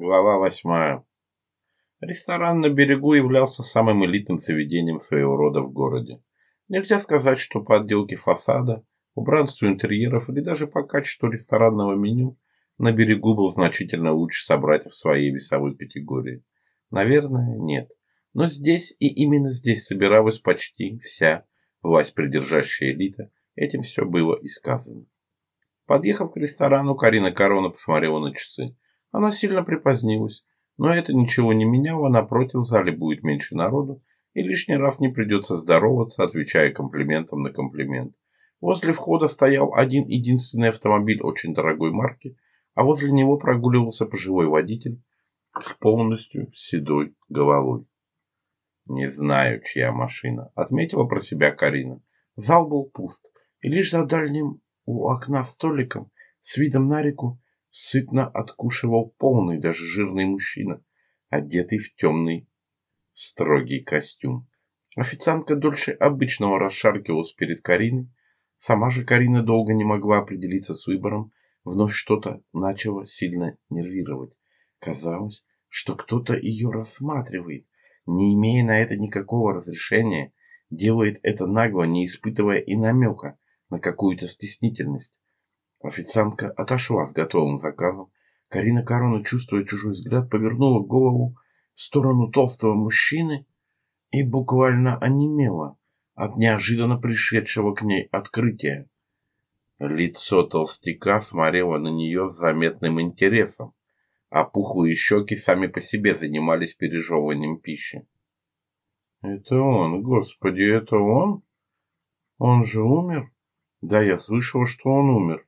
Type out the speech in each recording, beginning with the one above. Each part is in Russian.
Глава восьмая. Ресторан на берегу являлся самым элитным заведением своего рода в городе. Нельзя сказать, что по отделке фасада, убранству интерьеров или даже по качеству ресторанного меню на берегу был значительно лучше собратьев своей весовой категории. Наверное, нет. Но здесь и именно здесь собиралась почти вся власть придержащая элита, этим все было и сказано. Подъехав к ресторану, Карина Корона посмотрела на часы. Она сильно припозднилась, но это ничего не меняло, напротив, в зале будет меньше народу, и лишний раз не придется здороваться, отвечая комплиментом на комплимент. Возле входа стоял один единственный автомобиль очень дорогой марки, а возле него прогуливался пожилой водитель с полностью седой головой. «Не знаю, чья машина», — отметила про себя Карина. Зал был пуст, и лишь за дальним у окна столиком с видом на реку сытно откушивал полный, даже жирный мужчина, одетый в темный строгий костюм. Официантка дольше обычного расшаркивалась перед Кариной. Сама же Карина долго не могла определиться с выбором, вновь что-то начало сильно нервировать. Казалось, что кто-то ее рассматривает, не имея на это никакого разрешения, делает это нагло, не испытывая и намека на какую-то стеснительность. Официантка отошла с готовым заказом. Карина Корона, чувствуя чужой взгляд, повернула голову в сторону толстого мужчины и буквально онемела от неожиданно пришедшего к ней открытия. Лицо толстяка смотрело на нее с заметным интересом, а пухлые щеки сами по себе занимались пережевыванием пищи. «Это он, господи, это он? Он же умер? Да, я слышала, что он умер.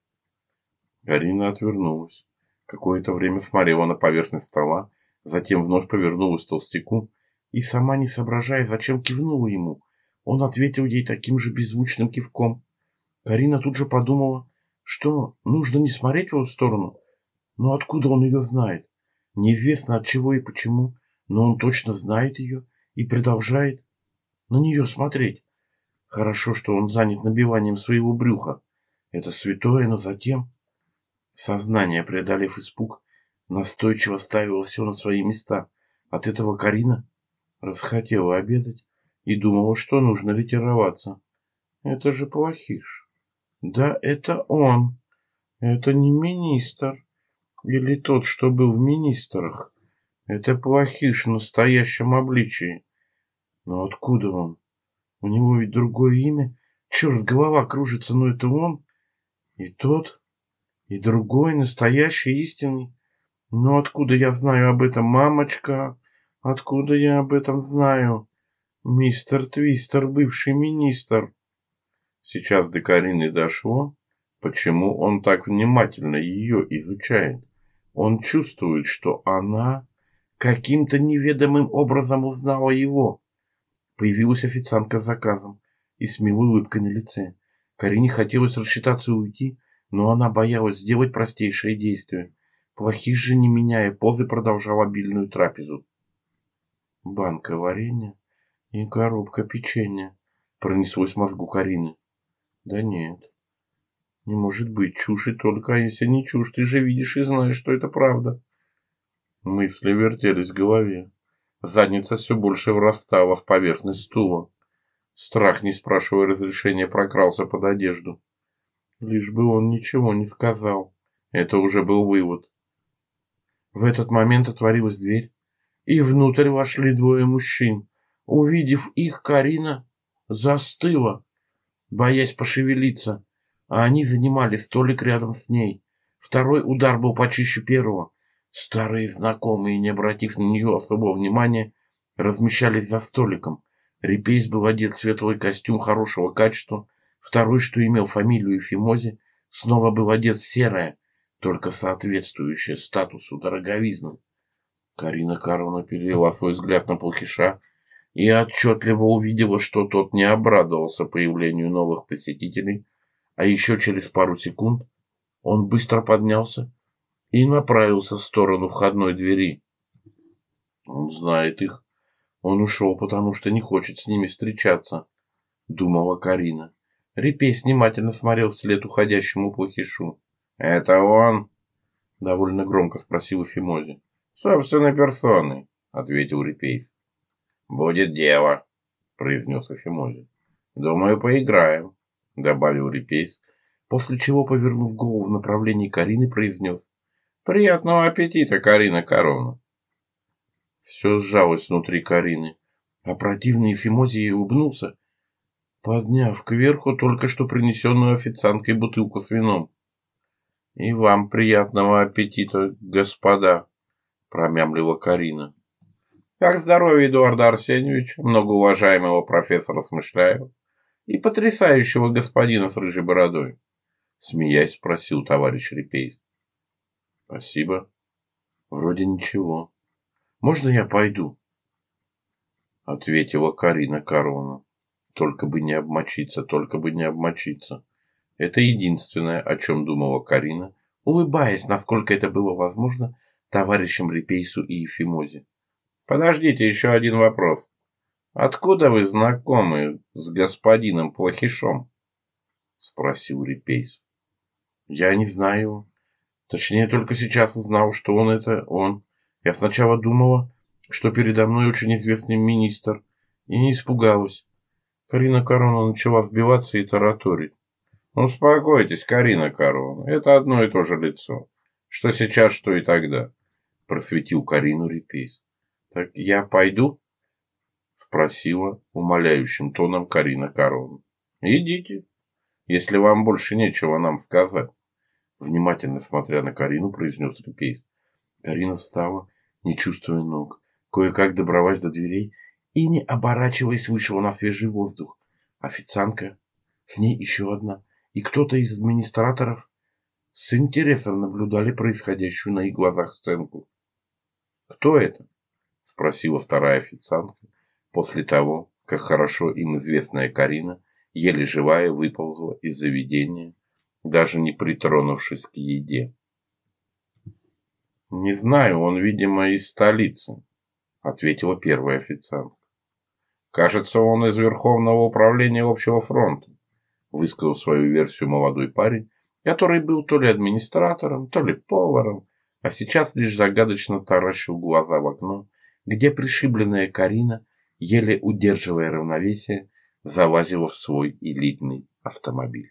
Гарина отвернулась. Какое-то время смотрела на поверхность стола, затем вновь повернулась к толстяку и, сама не соображая, зачем кивнула ему. Он ответил ей таким же беззвучным кивком. Карина тут же подумала, что нужно не смотреть в его сторону, но откуда он ее знает? Неизвестно от чего и почему, но он точно знает ее и продолжает на нее смотреть. Хорошо, что он занят набиванием своего брюха. Это святое, но затем... Сознание, преодолев испуг, настойчиво ставило все на свои места. От этого Карина расхотела обедать и думала, что нужно ретироваться. Это же плохиш. Да, это он. Это не министр. Или тот, что был в министрах. Это плохиш в настоящем обличии. Но откуда он? У него ведь другое имя. Черт, голова кружится, но это он. И тот и другой настоящий истинный, Но откуда я знаю об этом, мамочка? Откуда я об этом знаю? Мистер Твистер, бывший министр. Сейчас до Карины дошло, почему он так внимательно ее изучает. Он чувствует, что она каким-то неведомым образом узнала его. Появилась официантка с заказом и с милой улыбкой на лице. Карине хотелось рассчитаться и уйти, но она боялась сделать простейшие действия. Плохих же не меняя позы, продолжал обильную трапезу. Банка варенья и коробка печенья пронеслось в мозгу Карины. Да нет, не может быть, чушь и только, а если не чушь, ты же видишь и знаешь, что это правда. Мысли вертелись в голове. Задница все больше врастала в поверхность стула. Страх, не спрашивая разрешения, прокрался под одежду. Лишь бы он ничего не сказал. Это уже был вывод. В этот момент отворилась дверь, и внутрь вошли двое мужчин. Увидев их, Карина застыла, боясь пошевелиться, а они занимали столик рядом с ней. Второй удар был почище первого. Старые знакомые, не обратив на нее особого внимания, размещались за столиком. Репейс был одет в светлый костюм хорошего качества Второй, что имел фамилию Эфимози, снова был одет в серое, только соответствующее статусу дороговизны. Карина Карловна перевела свой взгляд на Плохиша и отчетливо увидела, что тот не обрадовался появлению новых посетителей, а еще через пару секунд он быстро поднялся и направился в сторону входной двери. Он знает их. Он ушел, потому что не хочет с ними встречаться, думала Карина. Репей внимательно смотрел вслед уходящему плохишу. «Это он?» — довольно громко спросил Фимози. «Собственной персоной», — ответил Репей. «Будет дело», — произнес Фимози. «Думаю, поиграем», — добавил Репейс, после чего, повернув голову в направлении Карины, произнес. «Приятного аппетита, Карина Корона. Все сжалось внутри Карины, а противный Фимози улыбнулся подняв кверху только что принесенную официанткой бутылку с вином. «И вам приятного аппетита, господа!» – промямлила Карина. «Как здоровье Эдуарда Арсеньевича, многоуважаемого профессора Смышляева и потрясающего господина с рыжей бородой?» – смеясь спросил товарищ Репей. «Спасибо. Вроде ничего. Можно я пойду?» – ответила Карина Карловна. Только бы не обмочиться, только бы не обмочиться. Это единственное, о чем думала Карина, улыбаясь, насколько это было возможно, товарищам Репейсу и Ефимозе. «Подождите, еще один вопрос. Откуда вы знакомы с господином Плохишом?» — спросил Репейс. «Я не знаю его. Точнее, только сейчас узнал, что он это он. Я сначала думала, что передо мной очень известный министр, и не испугалась. Карина Карловна начала сбиваться и тараторить. «Ну, успокойтесь, Карина Карловна, это одно и то же лицо. Что сейчас, что и тогда», – просветил Карину Репейс. «Так я пойду?» – спросила умоляющим тоном Карина Карловна. «Идите, если вам больше нечего нам сказать», – внимательно смотря на Карину, произнес Репейс. Карина встала, не чувствуя ног, кое-как добралась до дверей и, не оборачиваясь, вышел на свежий воздух. Официантка, с ней еще одна, и кто-то из администраторов с интересом наблюдали происходящую на их глазах сценку. «Кто это?» – спросила вторая официантка после того, как хорошо им известная Карина, еле живая, выползла из заведения, даже не притронувшись к еде. «Не знаю, он, видимо, из столицы», – ответила первая официантка. Кажется, он из Верховного управления общего фронта, высказал свою версию молодой парень, который был то ли администратором, то ли поваром, а сейчас лишь загадочно таращил глаза в окно, где пришибленная Карина, еле удерживая равновесие, залазила в свой элитный автомобиль.